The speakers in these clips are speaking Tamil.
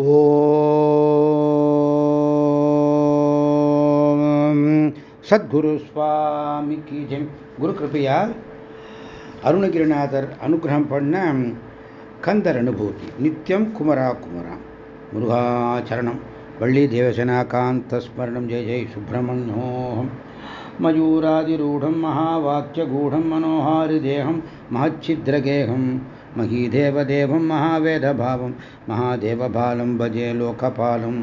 ஓம். சத்குரு சுவாமி கி ஜெய். குரு கிருப்பையா அருணகிரிநாதர் அனுகிரகம் பண்ண கந்தர் அனுபூதி. நித்தியம் குமரா குமரா. முருகாச்சரணம் வள்ளி தேவசனா காந்த ஸ்மரணம். ஜெய ஜெய் சுப்பிரமணியோகம். மயூராதிரூಢம் மகாவாக்கியகூடம் மனோஹாரி தேகம் மகச்சித்ரகேகம். மகீதேவதேவம் மகாவேதபாவம். மகாதேவபாலம் பஜே லோகபாலம்.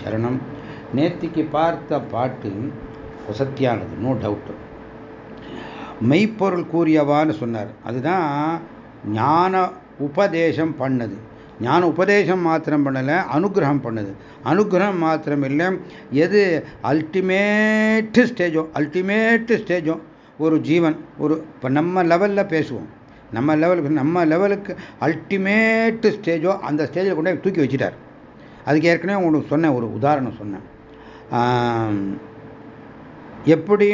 சரணம். நேத்திக்கு பார்த்த பாட்டு வசத்தியானது நோ டவுட் மெய்ப்பொருள் கூறியவான்னு சொன்னார். அதுதான் ஞான உபதேசம் பண்ணது. ஞான உபதேசம் மாத்திரம் பண்ணலை அனுகிரகம் பண்ணுது. அனுகிரகம் மாத்திரம் இல்லை எது அல்டிமேட்டு ஸ்டேஜோ அல்டிமேட்டு ஸ்டேஜோ ஒரு ஜீவன் ஒரு இப்போ நம்ம லெவலில் பேசுவோம். நம்ம லெவலுக்கு நம்ம லெவலுக்கு அல்டிமேட்டு ஸ்டேஜோ அந்த ஸ்டேஜில் கொண்டு தூக்கி வச்சுட்டார். அதுக்கு ஏற்கனவே உங்களுக்கு சொன்னேன் ஒரு உதாரணம் சொன்னேன். எப்படி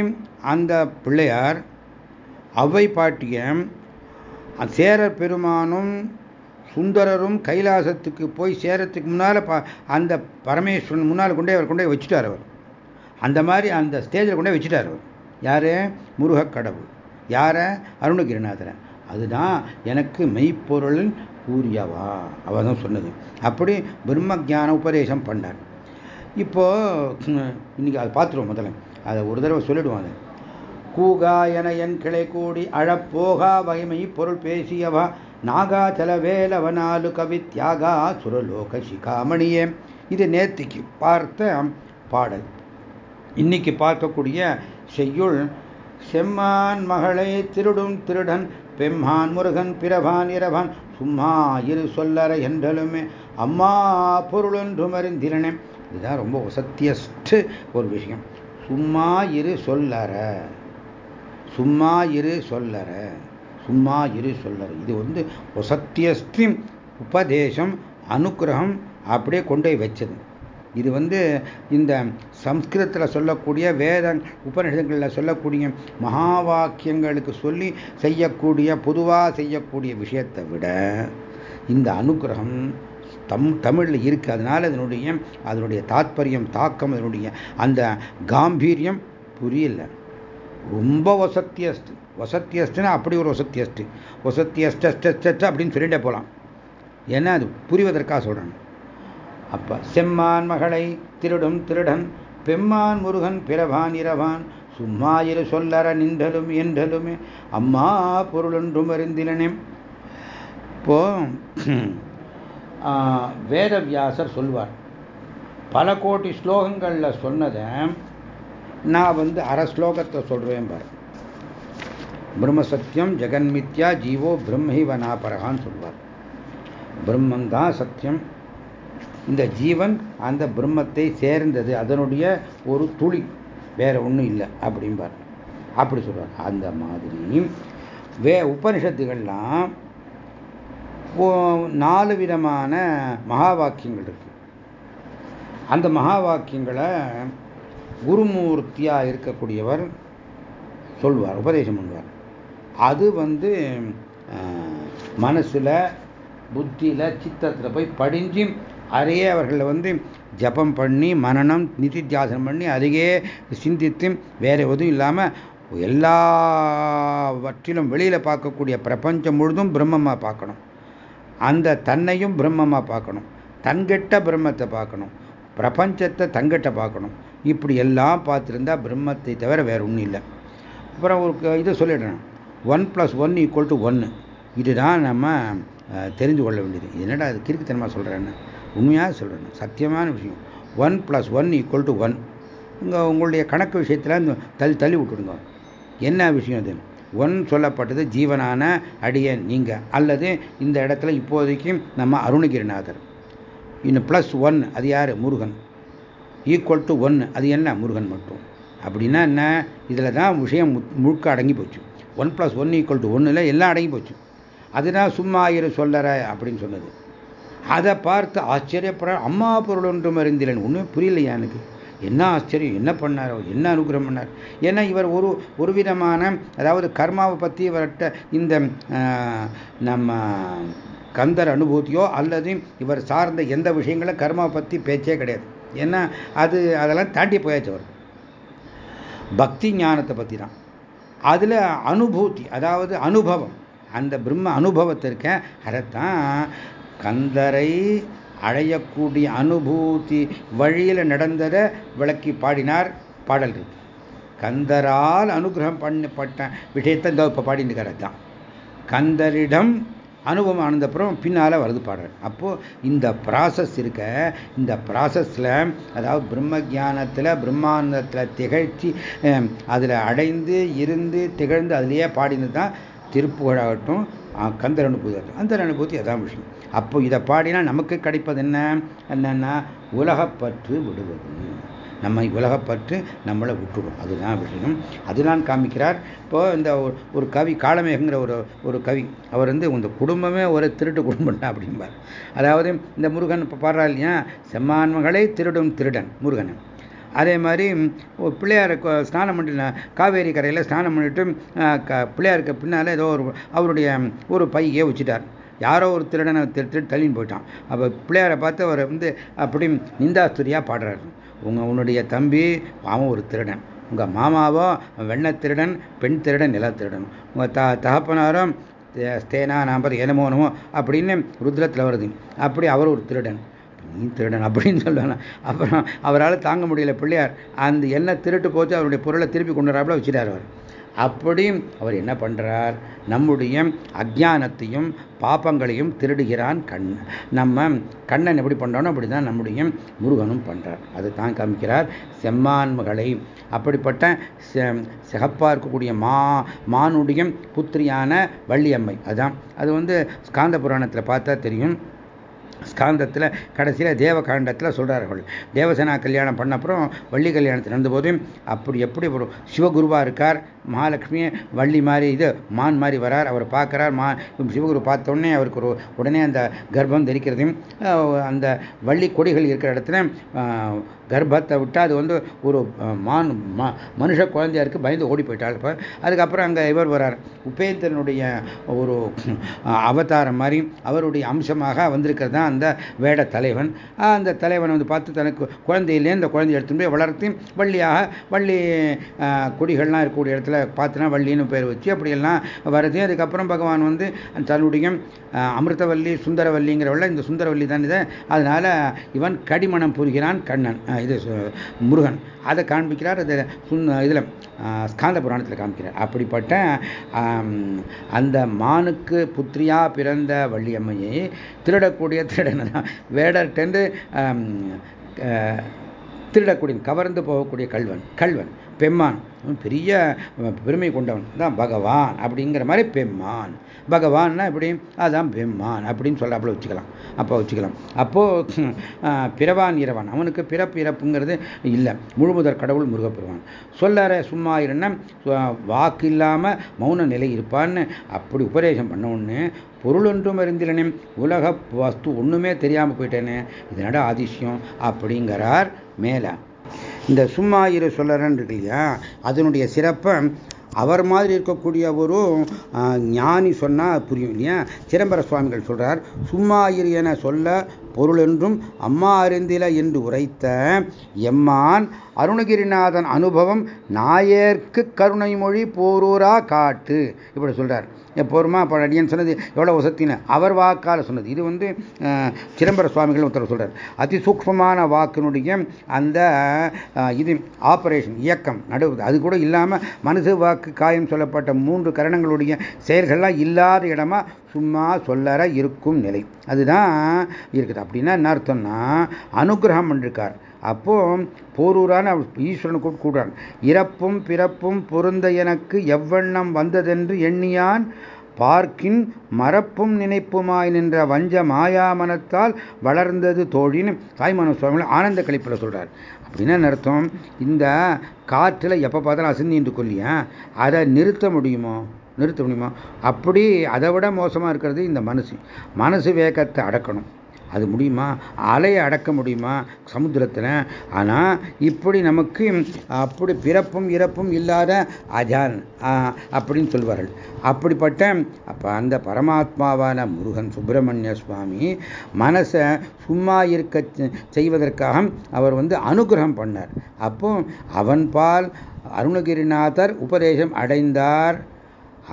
அந்த பிள்ளையார் அவை பாட்டிய சேரர் பெருமானும் சுந்தரரும் கைலாசத்துக்கு போய் சேரத்துக்கு முன்னால் அந்த பரமேஸ்வரன் முன்னால் கொண்டே அவர் கொண்டே வச்சுட்டார் அவர். அந்த மாதிரி அந்த ஸ்டேஜில் கொண்டே வச்சுட்டார் அவர். யார்? முருகக்கடவுள். யாரை? அருணகிரிநாதரை. அதுதான் எனக்கு மெய்ப்பொருள் கூறியவா. அவ தான் சொன்னது. அப்படி பிரம்ம ஜான உபதேசம் பண்ணார். இப்போ இன்னைக்கு அதை பார்த்துருவோம் முதல்ல. அதை ஒரு தடவை சொல்லிடுவோம் அதை. கூகா என என் கிளை கூடி அழப்போகா வகைமை பொருள் பேசியவா. நாகாச்சல வேலவனாலு கவி தியாகா சுரலோக சிகாமணியே. இது நேத்திக்கு பார்த்த பாடல். இன்னைக்கு பார்க்கக்கூடிய செய்யுள் செம்மான் மகளை திருடும் திருடன் பெம்மான் முருகன் பிறவான் இரவான் சும்மா இரு சொல்லற என்றலுமே. அம்மா பொருளொன்றும் அறிந்திரனே இதுதான் ரொம்ப வசத்தியஸ்ட் ஒரு விஷயம். சும்மா இரு சொல்லற. சும்மா இரு சொல்லற. சும்மா இரு சொல்லற. இது வந்து வசத்தியஸ்தி உபதேசம் அனுகிரகம் அப்படியே கொண்டு போய் வச்சது. இது வந்து இந்த சம்ஸ்கிருதத்தில் சொல்லக்கூடிய வேத உபநிஷங்களில் சொல்லக்கூடிய மகா வாக்கியங்களுக்கு சொல்லி செய்யக்கூடிய பொதுவாக செய்யக்கூடிய விஷயத்தை விட இந்த அனுகிரகம் தம் தமிழில் இருக்குது அதனால் அதனுடைய அதனுடைய தாத்பரியம் தாக்கம் அதனுடைய அந்த காம்பீரியம் புரியல. ரொம்ப வசத்தியஸ்து வசத்தியஸ்டுன்னா அப்படி ஒரு வசத்தியஸ்டு வசத்தியஸ்ட் அப்படின்னு சொல்லிட்டே போகலாம் ஏன்னா அது புரிவதற்காக சொல்கிறேன் அப்ப செம்மான் மகளை திருடும் திருடன் பெம்மான் முருகன் பிறவான் இரவான். சும்மா இரு சொல்லற நின்றலும் என்றலுமே அம்மா பொருளொன்றும் அறிந்திலனே இப்போ வேதவியாசர் சொல்வார் பல கோடி ஸ்லோகங்களில் சொன்னதை நான் வந்து அரை ஸ்லோகத்தை சொல்கிறேன் பாரு. பிரம்மசத்தியம் ஜெகன்மித்யா ஜீவோ பிரம்மஹிவனாபரகான்னு சொல்வார். பிரம்மன் தான் சத்தியம் இந்த ஜீவன் அந்த பிரம்மத்தை சேர்ந்தது அதனுடைய ஒரு துளி. வேற ஒன்றும் இல்லை அப்படிம்பார். அப்படி சொல்வார் அந்த மாதிரி. வே உபனிஷத்துகள்லாம் நாலு விதமான மகா வாக்கியங்கள் இருக்கு. அந்த மகா வாக்கியங்களை குருமூர்த்தியாக இருக்கக்கூடியவர் சொல்வார் உபதேசம் பண்ணுவார். அது வந்து மனசில் புத்தியில் சித்தத்தில் போய் படிஞ்சு அதையே அவர்களை வந்து ஜபம் பண்ணி மனநம் நிதித்தியாசனம் பண்ணி அதையே சிந்தித்து வேறு எதுவும் இல்லாமல் எல்லாவற்றிலும் வெளியில் பார்க்கக்கூடிய பிரபஞ்சம் முழுதும் பிரம்மமாக பார்க்கணும். அந்த தன்னையும் பிரம்மமாக பார்க்கணும். தன்கெட்ட பிரம்மத்தை பார்க்கணும். பிரபஞ்சத்தை தங்கிட்ட பார்க்கணும். இப்படி எல்லாம் பார்த்துருந்தா பிரம்மத்தை தவிர வேறு ஒன்றும் இல்லை. அப்புறம் ஒரு இதை சொல்லிடுறேன் one plus one equal to ஒன்று இதுதான் நம்ம தெரிந்து கொள்ள வேண்டியது. என்னடா அது கிறுக்குத்தனமாக சொல்கிறேன்னு உண்மையாக சொல்லணும் சத்தியமான விஷயம். One plus one equal to one உங்கள் உங்களுடைய கணக்கு விஷயத்தில் தள்ளி தள்ளி விட்டுடுங்க. என்ன விஷயம் அது? ஒன் சொல்லப்பட்டது ஜீவனான அடியன் நீங்கள் அல்லது இந்த இடத்துல இப்போதைக்கு நம்ம அருணகிரிநாதர். இன்னும் ப்ளஸ் ஒன் அது யார்? முருகன். ஈக்குவல் டு ஒன்று அது என்ன? முருகன் மட்டும். அப்படின்னா என்ன? இதில் தான் விஷயம் முழுக்க அடங்கி போச்சு. One plus one equal to ஒன்றில் எல்லாம் அடங்கி போச்சு. அதுதான் சும்மா இரு சொல்லற அப்படின்னு சொன்னது. அதை பார்த்து ஆச்சரியப்பட அம்மா பொருள் ஒன்றும் அறிந்திலன். ஒன்றும் புரியலையா எனக்கு? என்ன ஆச்சரியம்? என்ன பண்ணார்? என்ன அனுகிரகம் பண்ணார்? ஏன்னா இவர் ஒரு ஒரு விதமான அதாவது கர்மாவை பற்றி இவர்கிட்ட இந்த நம்ம கந்தர் அனுபூதியோ அல்லது இவர் சார்ந்த எந்த விஷயங்களும் கர்மாவை பற்றி பேச்சே கிடையாது. ஏன்னா அது அதெல்லாம் தாண்டி போயாச்சு அவர். பக்தி ஞானத்தை பற்றி தான் அதில் அனுபூதி அதாவது அனுபவம். அந்த பிரம்ம அனுபவத்திற்க அதைத்தான் கந்தரை அழையக்கூடிய அனுபூதி வழியில் நடந்ததை விளக்கி பாடினார் பாடல் இருக்கு. கந்தரால் அனுகிரகம் பண்ணப்பட்ட விஷயத்தை இந்த இப்போ பாடினுக்கிறது தான் கந்தரிடம் அனுபவம் ஆனந்தப்புறம் பின்னால் வருது பாடுறேன் அப்போது இந்த ப்ராசஸ் இருக்க இந்த ப்ராசஸில் அதாவது பிரம்ம ஜானத்தில் பிரம்மானந்தத்தில் திகழ்ச்சி அதில் அடைந்து இருந்து திகழ்ந்து அதுலேயே பாடினது தான் திருப்புகழாகட்டும் கந்தர் அனுபூதி ஆகட்டும் அந்த அனுபூதி அதான் விஷயம் அப்போ இதை பாடினா நமக்கு கிடைப்பது என்ன? என்னன்னா உலகப்பற்று விடுவது. நம்மை உலகப்பற்று நம்மளை விட்டுடும். அதுதான் விஷயம் அதுதான் காமிக்கிறார். இப்போ இந்த ஒரு கவி காலமேகங்கிற ஒரு ஒரு கவி அவர் வந்து இந்த குடும்பமே ஒரு திருட்டு குடும்பம் அப்படிம்பார். அதாவது இந்த முருகன் இப்போ பாடுறா இல்லையா? செம்மான்மகளை திருடும் திருடன். முருகன். அதே மாதிரி பிள்ளையார் ஸ்நானம் பண்ண காவேரி கரையில் ஸ்நானம் பண்ணிட்டு பிள்ளையாருக்கு பின்னால் ஏதோ ஒரு அவருடைய ஒரு பையே வச்சுட்டார். யாரோ ஒரு திருடனை திருட்டு தள்ளின்னு போயிட்டான். அப்போ பிள்ளையாரை பார்த்து அவர் வந்து அப்படி நிந்தாஸ்துரியாக பாடுறாரு. உங்கள் உன்னுடைய தம்பி அவன் ஒரு திருடன். உங்கள் மாமாவோ வெண்ண திருடன் பெண் திருடன் நில திருடன். உங்கள் த தகப்பனாரும் ஸ்தேனா நாம்பர் என்னமோ அப்படின்னு ருத்ரத்தில் வருது. அப்படி அவர் ஒரு திருடன். நீ திருடன் அப்படின்னு சொல்லுவாங்க அப்புறம் அவரால் தாங்க முடியல பிள்ளையார். அந்த என்ன திருட்டு போச்சு அவருடைய பொருளை திருப்பி கொண்டு வராப்புல வச்சுட்டார் அவர். அப்படி அவர் என்ன பண்ணுறார் நம்முடைய அஜானத்தையும் பாப்பங்களையும் திருடுகிறான் கண். நம்ம கண்ணன் எப்படி பண்ணுறோனோ அப்படி தான் நம்முடைய முருகனும் பண்ணுறார் அது தான் காமிக்கிறார் செம்மான்மகளை. அப்படிப்பட்ட சிகப்பாக இருக்கக்கூடிய மா மானுடைய புத்திரியான வள்ளியம்மை. அதுதான் அது வந்து ஸ்காந்த புராணத்தில் பார்த்தா தெரியும். ஸ்காந்தத்தில் கடைசியில் தேவகாண்டத்தில் சொல்கிறார்கள் தேவசேனா கல்யாணம் பண்ண அப்புறம் வள்ளி கல்யாணத்தில் நடந்தபோது அப்படி எப்படி ஒரு சிவகுருவாக இருக்கார் மகாலட்சுமி வள்ளி மாதிரி இது மான் மாதிரி வரார் அவர் பார்க்குறார் மா சிவகுரு பார்த்தோடனே அவருக்கு ஒரு உடனே அந்த கர்ப்பம் தெரிக்கிறதையும் அந்த வள்ளி கொடிகள் இருக்கிற இடத்துல கர்ப்பத்தை விட்டு அது வந்து ஒரு மான் மனுஷ குழந்தையா இருக்கு பயந்து ஓடி போயிட்டாள். இப்போ அதுக்கப்புறம் அங்கே இவர் வரார் உபேந்திரனுடைய ஒரு அவதாரம் மாதிரி அவருடைய அம்சமாக வந்திருக்கிறது தான் அந்த வேட தலைவன். அந்த தலைவன் வந்து பார்த்து தனக்கு குழந்தையிலே இந்த குழந்தைய எடுத்து போய் வளர்த்து வள்ளியாக வள்ளி கொடிகள்லாம் இருக்கக்கூடிய இடத்துல பார்த்துனா வள்ளின்னு பேர் வச்சு அப்படியெல்லாம் வருது அதுக்கப்புறம் பகவான் வந்து தன்னுடைய அமிர்தவல்லி சுந்தரவல்லிங்கிறவள்ள இந்த சுந்தரவல்லி தான் இதை. அதனால இவன் கடிமணம் புரிகிறான் கண்ணன். இது முருகன். அதை காண்பிக்கிறார் அது இதில் ஸ்காந்த புராணத்தில் காமிக்கிறார் அப்படிப்பட்ட அந்த மானுக்கு புத்திரியாக பிறந்த வள்ளியம்மையை திருடக்கூடிய திருடன் வேடர்கிட்டேருந்து திருடக்கூடிய கவர்ந்து போகக்கூடிய கல்வன் கல்வன் பெம்மான். பெரிய பெருமை கொண்டவன். தான் பகவான் அப்படிங்கிற மாதிரி பெம்மான். பகவான்னா எப்படி? அதான் பெம்மான் அப்படின்னு சொல்கிறாப்புல வச்சுக்கலாம். அப்போ வச்சுக்கலாம். அப்போது பிறவான் இரவான். அவனுக்கு பிறப்பு இறப்புங்கிறது இல்லை. முழுமுதற் கடவுள் முருகப்பெருவான் சொல்லற சும்மா இருன்னா வாக்கு இல்லாமல் மௌன நிலை இருப்பான்னு அப்படி உபதேசம் பண்ண பொருள் ஒன்றும் அறிந்திலனே உலக வஸ்து ஒன்றுமே தெரியாமல் போயிட்டேனே இதனோட அதிசயம் அப்படிங்கிறார் மேலே. இந்த சும்மா இரு சொல்லறன் இருக்கு இல்லையா? அதனுடைய சிறப்பை அவர் மாதிரி இருக்கக்கூடிய ஒரு ஞானி சொன்னால் புரியும் இல்லையா? சிதம்பர சுவாமிகள் சொல்கிறார் சும்மா இரு என சொல்ல பொருள் என்றும் அம்மா அறிந்தில என்று உரைத்த எம்மான் அருணகிரிநாதன் அனுபவம் நாயர்க்கு கருணை மொழி போரூரா காட்டு. இப்படி சொல்கிறார் போருமா அப்போ அடியன் சொன்னது எவ்வளோ வசத்தின்னு அவர் வாக்கால் சொன்னது. இது வந்து சிதம்பர சுவாமிகள் உத்தரவு சொல்கிறார் அதிசூக்மமான வாக்கினுடைய அந்த இது ஆபரேஷன் இயக்கம் நடுவது அது கூட இல்லாமல் மனசு வாக்கு காயம் சொல்லப்பட்ட மூன்று கரணங்களுடைய செயல்கள்லாம் இல்லாத இடமா சும்மா சொல்லற இருக்கும் நிலை. அதுதான் இருக்குது. அப்படின்னா என்ன அர்த்தம்னா அனுகிரகம் பண்ணிருக்கார். அப்போ போரூரான ஈஸ்வரன் கூடுறான் இறப்பும் பிறப்பும் பொருந்த எனக்கு எவ்வண்ணம் வந்ததென்று எண்ணியான். பார்க்கின் மறப்பும் நினைப்புமாய் நின்ற வஞ்ச மாயாமனத்தால் வளர்ந்தது தோழின்னு தாய்மான சுவாமிகள் ஆனந்த கழிப்பில் சொல்கிறார் அப்படின்னு அர்த்தம்? இந்த காற்றில் எப்போ பார்த்தாலும் அசந்தின்னு கொல்லியா அதை நிறுத்த முடியுமோ? நிறுத்த முடியுமா? அப்படி அதை விட மோசமாக இருக்கிறது இந்த மனசு. மனசு வேகத்தை அடக்கணும். அது முடியுமா? அலையை அடக்க முடியுமா? சமுத்திரத்தில். ஆனால் இப்படி நமக்கு அப்படி பிறப்பும் இறப்பும் இல்லாத அஜான் அப்படின்னு சொல்வார்கள். அப்படிப்பட்ட அப்போ அந்த பரமாத்மாவான முருகன் சுப்பிரமணிய சுவாமி மனசை சும்மா இருக்க செய்வதற்காக அவர் வந்து அனுகிரகம் பண்ணார். அப்போ அவன் பால் அருணகிரிநாதர் உபதேசம் அடைந்தார்.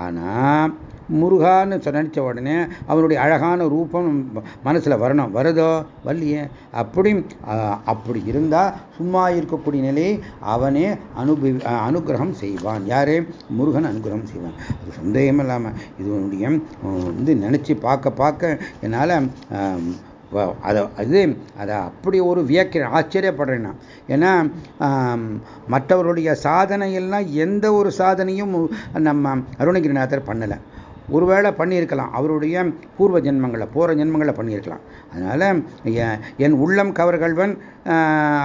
ஆனால் முருகான்னு நினச்ச உடனே அவனுடைய அழகான ரூபம் மனசில் வரணும். வருதோ? வரலையே. அப்படி அப்படி இருந்தால் சும்மா இருக்கக்கூடிய நிலையை அவனே அனுபவி அனுகிரகம் செய்வான். யாரே? முருகன் அனுகிரகம் செய்வான். அது சந்தேகம் இல்லாமல் இதனுடைய வந்து நினச்சி பார்க்க பார்க்க என்னால் அதை அது அதை அப்படி ஒரு வியக்கிறேன் ஆச்சரியப்படுறேன் நான் ஏன்னா மற்றவருடைய சாதனையெல்லாம் எந்த ஒரு சாதனையும் நம்ம அருணகிரிநாதர் பண்ணலை. ஒருவேளை பண்ணியிருக்கலாம். அவருடைய பூர்வ ஜென்மங்களை போகிற ஜென்மங்களை பண்ணியிருக்கலாம். அதனால் என் உள்ளம் கவர்கள்வன்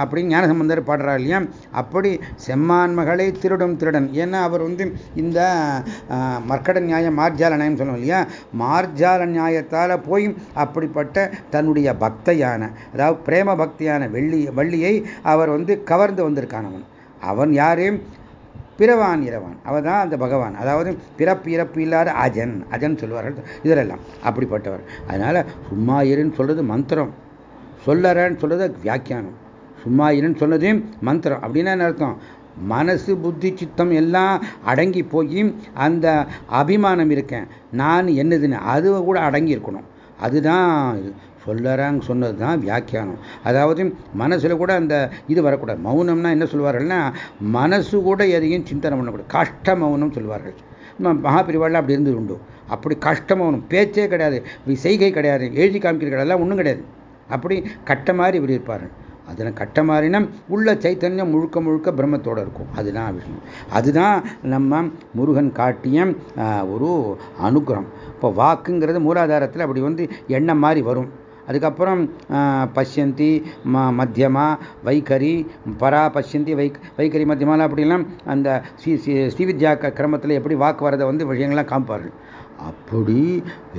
அப்படின்னு ஞானசம்பந்தர் பாடுறார் இல்லையா? அப்படி செம்மான் மகளை திருடும் திருடன். ஏன்னா அவர் வந்து இந்த மர்க்கட நியாயம் மார்ஜால நியாயம் சொல்லணும் இல்லையா? மார்ஜால நியாயத்தால் போய் அப்படிப்பட்ட தன்னுடைய பக்தையான அதாவது பிரேம பக்தியான வெள்ளி வள்ளியை அவர் வந்து கவர்ந்து வந்திருக்கான் அவன் அவன் யாரையும் பிறவான் இரவான் அவர் தான் அந்த பகவான். அதாவது பிறப்பு இறப்பு இல்லாத அஜன். அஜன் சொல்லுவார்கள் இதரெல்லாம் அப்படிப்பட்டவர். அதனால் சும்மா இருன்னு சொல்கிறது மந்திரம். சொல்லறன்னு சொல்கிறது வியாக்கியானம். சும்மா இருன்னு மந்திரம். அப்படின்னா என்ன அர்த்தம்? மனசு புத்தி சித்தம் எல்லாம் அடங்கி போய் அந்த அபிமானம் இருக்கேன். நான் என்னதுன்னு அது கூட அடங்கி இருக்கணும். அதுதான் சொல்லறாங்க சொன்னது தான் வியாக்கியானம். அதாவது மனசில் கூட அந்த இது வரக்கூடாது. மௌனம்னா என்ன சொல்வார்கள்னா மனசு கூட எதையும் சிந்தனை பண்ணக்கூடாது. கஷ்ட மௌனம் சொல்வார்கள். மகாபிரிவாளில் அப்படி இருந்து உண்டு. அப்படி கஷ்ட மௌனம் பேச்சே கிடையாது. செய்கை கிடையாது. எழுதி காமிக்கிறதெல்லாம் ஒன்றும் கிடையாது. அப்படி கட்ட மாதிரி இப்படி இருப்பார்கள். அதில் கட்ட மாறினா உள்ள சைத்தன்யம் முழுக்க முழுக்க பிரம்மத்தோடு இருக்கும். அதுதான் விஷயம் அதுதான் நம்ம முருகன் காட்டிய ஒரு அனுகிரகம். இப்போ வாக்குங்கிறது மூலாதாரத்தில் அப்படி வந்து எண்ணம் மாதிரி வரும். அதுக்கப்புறம் பஷ்யந்தி ம மத்தியமா வைகரி பரா பஷ்யந்தி வை வைகரி மத்தியமாலாம் அப்படிலாம் அந்த ஸ்ரீ ஸ்ரீவித்யா கிரமத்தில் எப்படி வாக்கு வரதை வந்து விஷயங்கள்லாம் காமிப்பார்கள். அப்படி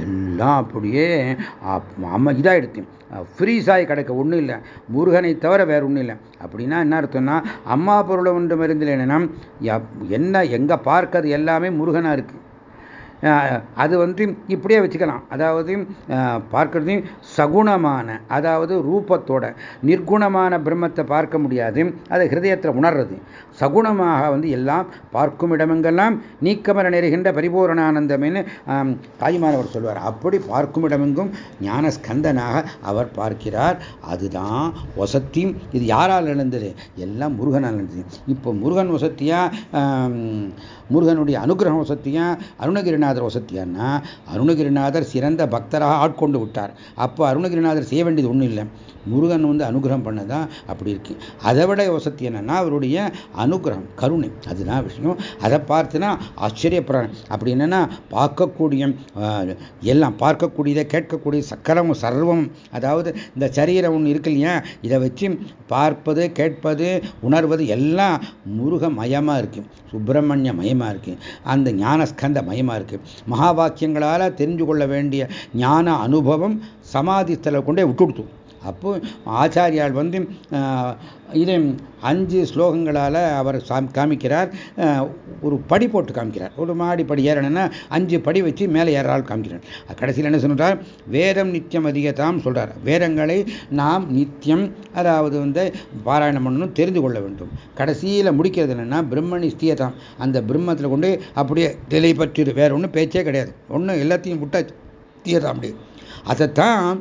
எல்லாம் அப்படியே அம்மா இதாகிடுச்சு ஃப்ரீஸாகி கிடக்க ஒன்றும் இல்லை. முருகனை தவிர வேற ஒன்றும் இல்லை. அப்படின்னா என்ன அர்த்தம்னா அம்மா பொருளை ஒன்று மருந்தில் என்னென்னா என்ன எங்கே பார்க்கறது எல்லாமே முருகனாக இருக்குது அது வந்து இப்படியே வச்சுக்கலாம். அதாவது பார்க்கறதையும் சகுணமான அதாவது ரூபத்தோட நிர்குணமான பிரம்மத்தை பார்க்க முடியாது. அதை ஹிருதயத்தில் உணர்றது. சகுணமாக வந்து எல்லாம் பார்க்கும் இடமெங்கெல்லாம் நீக்கமர நெறுகின்ற பரிபூரணானந்தம்னு தாய்மானவர் சொல்வார். அப்படி பார்க்கும் இடமெங்கும் ஞான ஸ்கந்தனாக அவர் பார்க்கிறார். அதுதான் வசத்தி. இது யாரால் நடந்தது? எல்லாம் முருகனால் நடந்தது. இப்போ முருகன் வசத்தியா முருகனுடைய அனுகிரகம் வசத்தியா அருணகிரிநாதர் வசத்தியான்னா அருணகிரிநாதர் சிறந்த பக்தராக ஆட்கொண்டு விட்டார். அப்போ அருணகிரிநாதர் செய்ய வேண்டியது ஒன்றும் இல்லை. முருகன் வந்து அனுகிரகம் பண்ணதான் அப்படி இருக்கு. அதை விட வசதி என்னன்னா அவருடைய அனுகிரகம் கருணை. அதுதான் விஷயம். அதை பார்த்துனா ஆச்சரியப்படுறாங்க அப்படி என்னன்னா பார்க்கக்கூடிய எல்லாம் பார்க்கக்கூடியதை கேட்கக்கூடிய சக்கரம் சர்வம் அதாவது இந்த சரீரம் ஒன்று இருக்கு இல்லையா? இதை வச்சு பார்ப்பது கேட்பது உணர்வது எல்லாம் முருக மயமாக இருக்கு. சுப்பிரமணிய மயமாக இருக்கு. அந்த ஞானஸ்கந்த மயமாக இருக்கு. மகா வாக்கியங்களால் தெரிஞ்சு கொள்ள வேண்டிய ஞான அனுபவம் சமாதி ஸ்தலம் கொண்டே விட்டுடுத்து. அப்போ ஆச்சாரியால் வந்து இது அஞ்சு ஸ்லோகங்களால் அவர் காமிக்கிறார். ஒரு படி போட்டு காமிக்கிறார். ஒரு மாடி படி ஏறணும்னா அஞ்சு படி வச்சு மேலே ஏறால் காமிக்கிறார். கடைசியில் என்ன சொல்கிறார் வேதம் நித்தியம் அதிகத்தாம் சொல்கிறார் வேதங்களை நாம் நித்தியம் அதாவது வந்து பாராயணம் பண்ணணும் தெரிந்து கொள்ள வேண்டும். கடைசியில் முடிக்கிறது என்னென்னா பிரம்மணி ஸ்தியதாம். அந்த பிரம்மத்தில் கொண்டு அப்படியே திலை பற்றிடு வேற ஒன்றும் பேச்சே கிடையாது. ஒன்றும் எல்லாத்தையும் விட்டா தீயதாம் அப்படி அதைத்தான்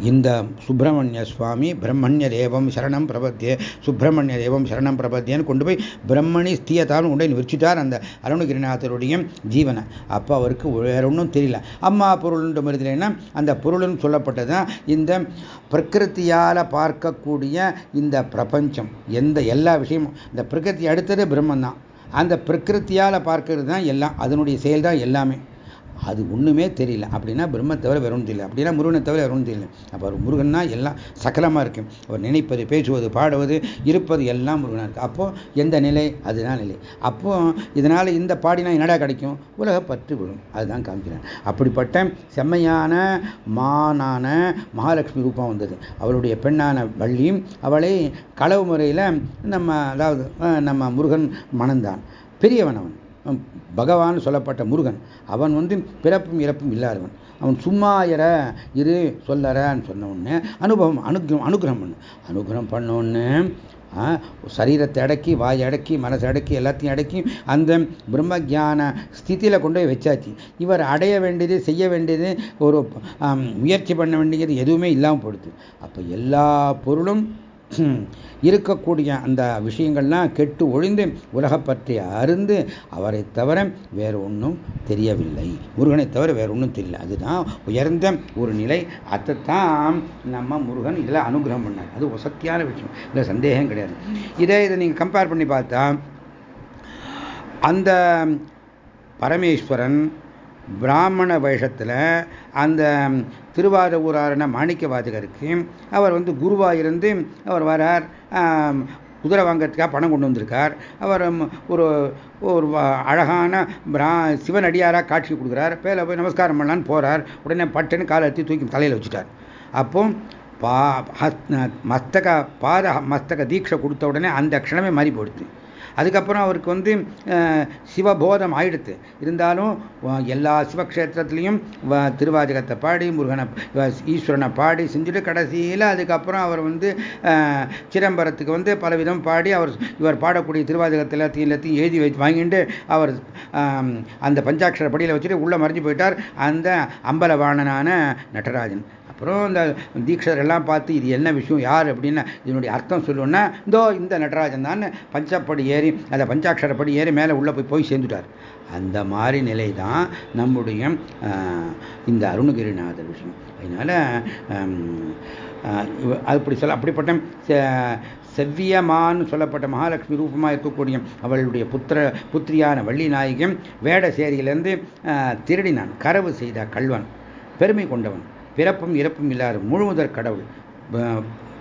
இந்த சுப்பிரமணிய சுவாமி பிரம்மண்ய தேவம் சரணம் பிரபத்தியே சுப்பிரமணிய தேவம் சரணம் பிரபத்தியன்னு கொண்டு போய் பிரம்மணி ஸ்தியத்தான்னு கொண்டு வச்சுட்டார் அந்த அருணகிரிநாதருடைய ஜீவனை. அப்போ அவருக்கு வேற ஒன்றும் தெரியல. அம்மா பொருள்ன்ற மாதிரினா அந்த பொருள்னு சொல்லப்பட்டதான் இந்த பிரகிருத்தியால் பார்க்கக்கூடிய இந்த பிரபஞ்சம் எந்த எல்லா விஷயமும் இந்த பிரகிருதி அடுத்தது பிரம்மன் தான் அந்த பிரகிருத்தியால் பார்க்கறது தான் எல்லாம் அதனுடைய செயல் தான் எல்லாமே. அது ஒன்றுமே தெரியல. அப்படின்னா பிரம்ம தவிர வேற ஒன்றும் தெரியல. அப்படின்னா முருகனை தவிர வேற ஒன்றும் தெரியல. அப்போ அவர் முருகன்னா எல்லாம் சகலமாக இருக்கும் அவர் நினைப்பது பேசுவது பாடுவது இருப்பது எல்லாம் முருகனாக இருக்குது அப்போது எந்த நிலை? அதுதான் நிலை. அப்போ இதனால் இந்த பாடினா என்னடா கிடைக்கும்? உலக பற்று விடும் அதுதான் காமிக்கிறேன் அப்படிப்பட்ட செம்மையான மானான மகாலட்சுமி ரூபம் வந்தது. அவளுடைய பெண்ணான வள்ளியும் அவளை களவு முறையில் நம்ம அதாவது நம்ம முருகன் மணந்தான். பெரியவன் அவன். பகவான் சொல்லப்பட்ட முருகன் அவன் வந்து பிறப்பும் இறப்பும் இல்லாதவன். அவன் சும்மா இற இரு சொல்லறன்னு சொன்ன உடனே அனுபவம் அனுகிரம் அனுகிரகம் பண்ணு. அனுகிரகம் பண்ணோன்னு சரீரத்தை அடக்கி வாய் அடக்கி மனசை அடக்கி எல்லாத்தையும் அடக்கி அந்த பிரம்ம ஜான ஸ்திதியில் கொண்டு போய் வச்சாச்சு. இவர் அடைய வேண்டியது செய்ய வேண்டியது ஒரு முயற்சி பண்ண வேண்டியது எதுவுமே இல்லாமல் போடுது அப்போ எல்லா பொருளும் இருக்கக்கூடிய அந்த விஷயங்கள்லாம் கெட்டு ஒழிந்து உலகப்பற்றி அருந்து அவரை தவிர வேறு ஒன்றும் தெரியவில்லை. முருகனை தவிர வேறு ஒன்றும் தெரியல. அதுதான் உயர்ந்த ஒரு நிலை. அதைத்தான் நம்ம முருகன் இதில் அனுகிரகம் பண்ணார். அது வசத்தியான விஷயம். இல்லை சந்தேகம் கிடையாது. இதே இதை நீங்கள் கம்பேர் பண்ணி பார்த்தா அந்த பரமேஸ்வரன் பிராமண வேஷத்தில் அந்த திருவாத ஊரான மாணிக்க வாதகருக்கு அவர் வந்து குருவாக இருந்து அவர் வரார். குதிரை வாங்கிறதுக்காக பணம் கொண்டு வந்திருக்கார். அவர் ஒரு ஒரு அழகான பிரா சிவன் அடியாராக காட்சி கொடுக்குறார். பேல போய் நமஸ்காரம் பண்ணலான்னு போகிறார் உடனே பட்டுன்னு காலை எடுத்து தூக்கி தலையில் வச்சுட்டார். அப்போ பா மஸ்தக பாத மஸ்தக தீட்சை கொடுத்த உடனே அந்த க்ஷணமே மாறி போடுது அதுக்கப்புறம் அவருக்கு வந்து சிவபோதம் ஆயிடுத்து. இருந்தாலும் எல்லா சிவக்ஷேத்திரத்துலையும் திருவாதிகத்தை பாடி முருகனை ஈஸ்வரனை பாடி செஞ்சுட்டு கடைசியில் அதுக்கப்புறம் அவர் வந்து சிதம்பரத்துக்கு வந்து பலவிதம் பாடி அவர் இவர் பாடக்கூடிய திருவாதிகத்தை எல்லாத்தையும் எல்லாத்தையும் எழுதி வச்சு வாங்கிட்டு அவர் அந்த பஞ்சாட்சர படியில் வச்சுட்டு உள்ளே மறைஞ்சு போயிட்டார். அந்த அம்பலவாணனான நடராஜன் அப்புறம் இந்த தீட்சர் எல்லாம் பார்த்து இது என்ன விஷயம்? யார்? அப்படின்னு இதனுடைய அர்த்தம் சொல்லணும்னா இதோ இந்த நடராஜன் தான். பஞ்சப்படி ஏறி அந்த பஞ்சாட்சரப்படி ஏறி மேலே உள்ளே போய் போய் சேர்ந்துட்டார். அந்த மாதிரி நிலை தான் நம்முடைய இந்த அருணகிரிநாதர் விஷயம். அதனால் அப்படி சொல்ல அப்படிப்பட்ட செவ்வியமான்னு சொல்லப்பட்ட மகாலட்சுமி ரூபமாக இருக்கக்கூடிய அவளுடைய புத்திர புத்திரியான வள்ளி நாயகம் வேடசேரியிலேருந்து திருடினான். கரவு செய்த கல்வன் பெருமை கொண்டவன். பிறப்பும் இறப்பும் இல்லாத முழுமுதற் கடவுள்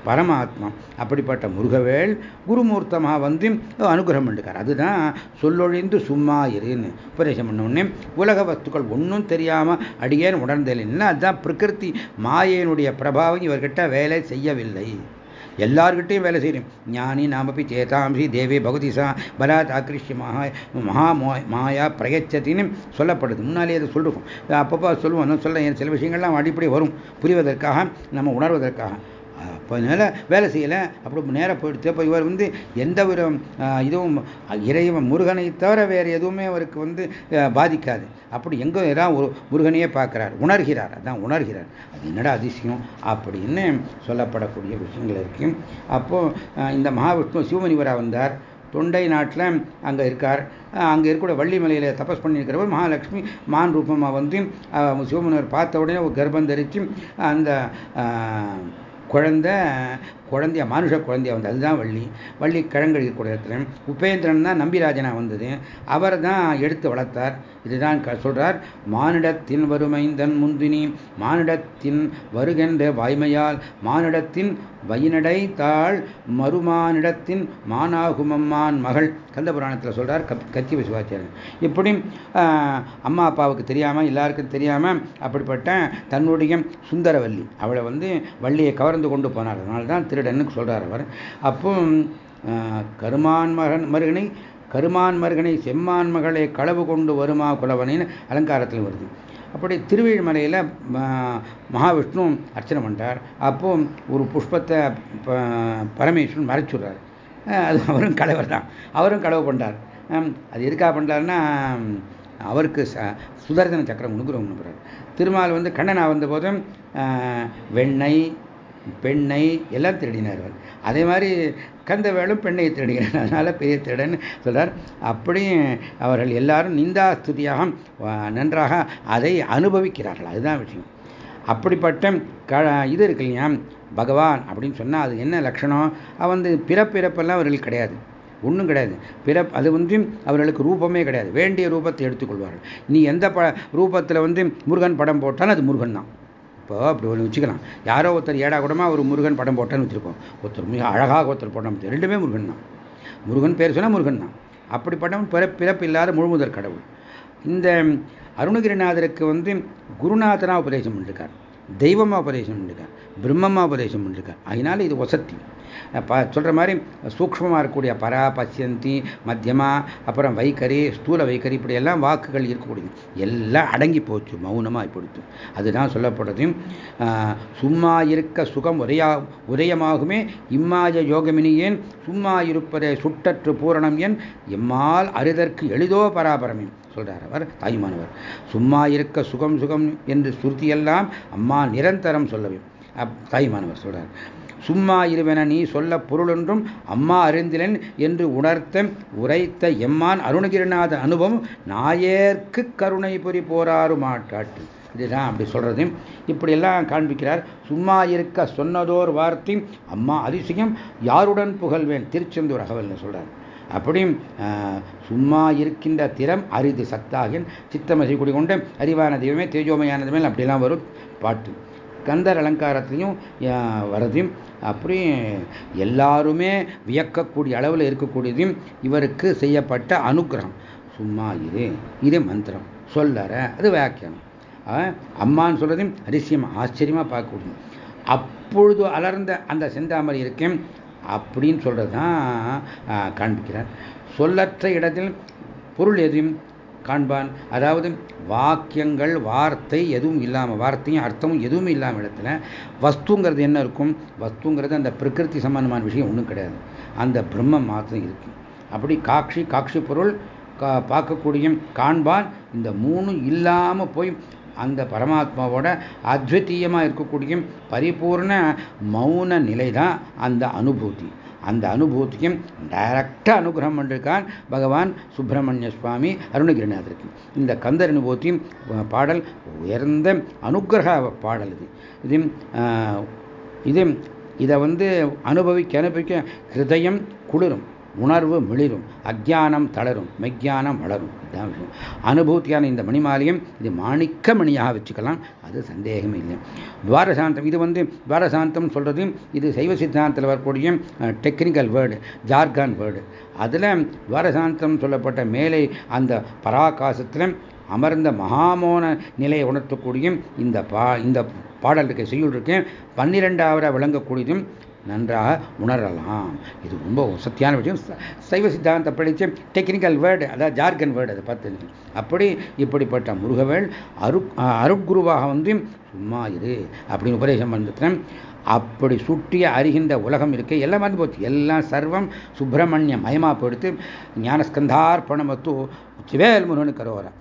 பரமாத்மா அப்படிப்பட்ட முருகவேள் குருமூர்த்தமாக வந்து அனுகிரகம் பண்ணிருக்கார். அதுதான் சொல்லொழிந்து சும்மா இருன்னு உபதேசம் பண்ண உடனே உலக வஸ்துக்கள் ஒன்றும் தெரியாமல் அடியேன் இல்லைன்னா அதுதான் பிரகிருதி மாயையினுடைய பிரபாவம் இவர்கிட்ட வேலை செய்யவில்லை. எல்லார்கிட்டையும் வேலை செய்யணும். ஞானி நாமப்பி சேதாம்சி தேவி பகவதி சா பலாத் ஆக்கிருஷ்ய மகா மகா மாயா பிரயச்சத்தின்னு சொல்லப்படுது. முன்னாலே அதை சொல்லிருக்கும் அப்பப்போ சொல்லுவோம். சொல்ல சில விஷயங்கள்லாம் அடிப்படை வரும். புரிவதற்காக நம்ம உணர்வதற்காக. அப்போ அதனால் வேலை செய்யலை. அப்படி நேராக போயிடுச்சு. அப்போ இவர் வந்து எந்த ஒரு இதுவும் இறைவன் முருகனை தவிர வேறு எதுவுமே அவருக்கு வந்து பாதிக்காது. அப்படி எங்கே ஏதாவது ஒரு முருகனையே பார்க்குறார். உணர்கிறார். அதான் உணர்கிறார். அது என்னடா அதிசயம்? அப்படின்னு சொல்லப்படக்கூடிய விஷயங்கள் இருக்கு. அப்போது இந்த மகாவிஷ்ணு சிவமுனிவராக வந்தார். தொண்டை நாட்டில் அங்கே இருக்கார். அங்கே இருக்கக்கூடிய வள்ளிமலையில் தபஸ் பண்ணியிருக்கிறவர் மகாலட்சுமி மான் ரூபமாக வந்து சிவமுனிவர் பார்த்த உடனே ஒரு கர்ப்பம் தரித்து அந்த குழந்தை குழந்தைய மானுஷ குழந்தைய வந்து அதுதான் வள்ளி. வள்ளி கிழங்கு கூடத்தில் உபேந்திரன் தான் நம்பிராஜனா வந்தது. அவர் தான் எடுத்து வளர்த்தார். இதுதான் சொல்றார் மானிடத்தின் வறுமைந்தன் முந்தினி மானிடத்தின் வருகின்ற வாய்மையால் மானிடத்தின் வயினடை தாள் மறுமானிடத்தின் மானாகுமம்மான் மகள். கந்த புராணத்தில் சொல்றார் கத்தி விசுவாச்சாரியன் இப்படி அம்மா அப்பாவுக்கு தெரியாமல் எல்லாருக்கும் தெரியாமல் அப்படிப்பட்ட தன்னுடைய சுந்தரவல்லி. அவளை வந்து வள்ளியை கவர்ந்து கொண்டு போனார். அதனால தான் திருடன்னு சொல்றார் அவர். அப்போ கருமான் மகன் மருகனை கருமான் மருகனை செம்மான் மகளை களவு கொண்டு வருமா குலவனின்னு அலங்காரத்தில் வருது. அப்படி திருவிழிமலையில் மகாவிஷ்ணு அர்ச்சனை பண்ணுறார் அப்போ ஒரு புஷ்பத்தை பரமேஸ்வரன் மறைச்சுடுறார். அது அவரும் கலவர் தான். அவரும் களவு பண்ணுறார் அது எதுக்காக பண்ணுறாருன்னா அவருக்கு சுதர்சன சக்கரம் கொடுக்குறவங்க திருமால் வந்து கண்ணனா வந்தபோதும் வெண்ணெய் பெண்ணை எல்லாம் திருடினார் அவர் அதே மாதிரி கந்தவேளும் பெண்ணை திருடுகிறார். அதனால் பெரிய திருடன் சொல்கிறார் அப்படியும் அவர்கள் எல்லாரும் நிந்தாஸ்துதியாக நன்றாக அதை அனுபவிக்கிறார்கள். அதுதான் விஷயம். அப்படிப்பட்ட க இது இருக்கு இல்லையா? பகவான் அப்படின்னு சொன்னால் அது என்ன லட்சணம்? அவன் வந்து பிறப்பிறப்பெல்லாம் அவர்கள் கிடையாது. ஒன்றும் கிடையாது. பிற அது வந்து அவர்களுக்கு ரூபமே கிடையாது. வேண்டிய ரூபத்தை எடுத்துக்கொள்வார்கள். நீ எந்த ப ரூபத்தில் வந்து முருகன் படம் போட்டாலும் அது முருகன் தான். இப்போ அப்படி ஒன்று வச்சுக்கலாம். யாரோ ஒருத்தர் ஏடா கூடமா ஒரு முருகன் படம் போட்டேன்னு வச்சுருக்கோம். ஒருத்தர் மிக அழகாக ஒருத்தர் படம் ரெண்டுமே முருகன் தான். முருகன் பேர் சொன்னால் முருகன் தான். அப்படிப்பட்டவன் பிற பிறப்பு இல்லாத முழுமுதற் கடவுள். இந்த அருணகிரிநாதருக்கு வந்து குருநாதனா உபதேசம் பண்ணிருக்கார். தெய்வமா உபதேசம் பண்ணிருக்கார். பிரம்மமா உபதேசம் பண்ணிருக்கார். அதனால இது வசத்தி சொல்கிற மாதிரி சூக்மமாக இருக்கக்கூடிய பரா பசியந்தி மத்தியமா அப்புறம் வைக்கரி ஸ்தூல வைக்கரி இப்படி எல்லாம் வாக்குகள் இருக்கக்கூடியது எல்லாம் அடங்கி போச்சு மௌனமாக கொடுத்து அதுதான் சொல்லப்படுறது. சும்மா இருக்க சுகம் உரையா உதயமாகுமே. இம்மாய யோகமினியேன் சும்மா இருப்பதே சுட்டற்று பூரணம் என் எம்மால் அரிதற்கு எளிதோ பராபரமே சொல்றார் அவர் தாய்மானவர். சும்மா இருக்க சுகம் சுகம் என்று சுருத்தியெல்லாம் அம்மா நிரந்தரம் சொல்லவே தாய்மானவர் சொல்றார். சும்மா இருவென நீ சொல்ல பொருளொன்றும் அம்மா அறிந்திலன் என்று உணர்த்த உரைத்த எம்மான் அருணகிரிநாத அனுபவம் நாயேற்கு கருணை பொறி போராறு மாட்டாட்டு இதுதான் அப்படி சொல்றது. இப்படியெல்லாம் காண்பிக்கிறார். சும்மா இருக்க சொன்னதோர் வார்த்தை அம்மா அதிசயம் யாருடன் புகழ்வேன் திருச்செந்தூர் அகவல்னு சொல்றார். அப்படியும் சும்மா இருக்கின்ற திறம் அரிது சத்தாகின் சித்தமசை குடிகொண்ட அறிவான தெய்வமே தேஜோமயானதுமே அப்படிலாம் வரும் பாட்டு. கந்தர் அலங்காரத்திலையும் வரதையும் அப்படி எல்லாருமே வியக்கக்கூடிய அளவில் இருக்கக்கூடியதையும் இவருக்கு செய்யப்பட்ட அனுகிரகம் சும்மா இது இது மந்திரம். சொல்லற அது வியாக்கியானம். அம்மான்னு சொல்றதையும் அதிசயம் ஆச்சரியமாக பார்க்கக்கூடிய அப்பொழுது அலர்ந்த அந்த செந்தாமரை இருக்கேன் அப்படின்னு சொல்றது தான் காண்பிக்கிறார். சொல்லற்ற இடத்தில் பொருள் எதையும் காண்பான். அதாவது வாக்கியங்கள் வார்த்தை எதுவும் இல்லாமல் வார்த்தையும் அர்த்தமும் எதுவும் இல்லாமல் இடத்துல வஸ்துங்கிறது என்ன இருக்கும்? வஸ்துங்கிறது அந்த பிரகிருதி சம்பந்தமான விஷயம் ஒன்றும் கிடையாது. அந்த பிரம்மம் மாத்திரம் இருக்கு. அப்படி காட்சி காட்சி பொருள் பார்க்கக்கூடிய காண்பான் இந்த மூணும் இல்லாமல் போய் அந்த பரமாத்மாவோட அத்வித்தீயமாக இருக்கக்கூடிய பரிபூர்ண மௌன நிலை தான் அந்த அனுபூதி. அந்த அனுபூத்தியும் டைரக்டாக அனுகிரகம் பண்ணிருக்கான் பகவான் சுப்பிரமணிய சுவாமி அருணகிரிநாதருக்கு. இந்த கந்தர் அனுபூதியும் பாடல் உயர்ந்த அனுகிரக பாடல் இது. இது இது இதை வந்து அனுபவிக்க அனுபவிக்க ஹிருதயம் குளிரும். உணர்வு மிளிரும் அஜ்ஞானம் தளரும் மெய்ஞானம் வளரும். இதுதான் விஷயம். அனுபூத்தியான இந்த மணிமாலையும் இது மாணிக்க மணியாக வச்சுக்கலாம். அது சந்தேகமே இல்லை. துவாரசாந்தம் இது வந்து துவாரசாந்தம் சொல்றது இது சைவ சித்தாந்தத்தில் வரக்கூடிய டெக்னிக்கல் வேர்டு ஜார்கான் வேர்டு அதில் துவாரசாந்தம் சொல்லப்பட்ட மேலே அந்த பராகாசத்தில் அமர்ந்த மகாமோன நிலையை உணர்த்தக்கூடிய இந்த பா இந்த பாடல் இருக்க செய்யுள் இருக்கேன் பன்னிரெண்டாவதாக விளங்கக்கூடியதும் நன்றாக உணரலாம். இது ரொம்ப சத்தியான விஷயம். சைவ சித்தாந்த படித்து டெக்னிக்கல் வேர்டு அதாவது ஜார்கன் வேர்டு அதை பார்த்து அப்படி இப்படிப்பட்ட முருகவேள் அரு அருட்குருவாக வந்து சும்மா இரு அப்படின்னு உபதேசம் பண்ணிருக்கிறேன் அப்படி சுட்டிய அறிகின்ற உலகம் இருக்கு எல்லாம் வந்து போச்சு. எல்லாம் சர்வம் சுப்பிரமணிய மயமா போடுத்து ஞானஸ்கந்தார்ப்பணமத்து சிவேல் முருகனுக்கு கரோரா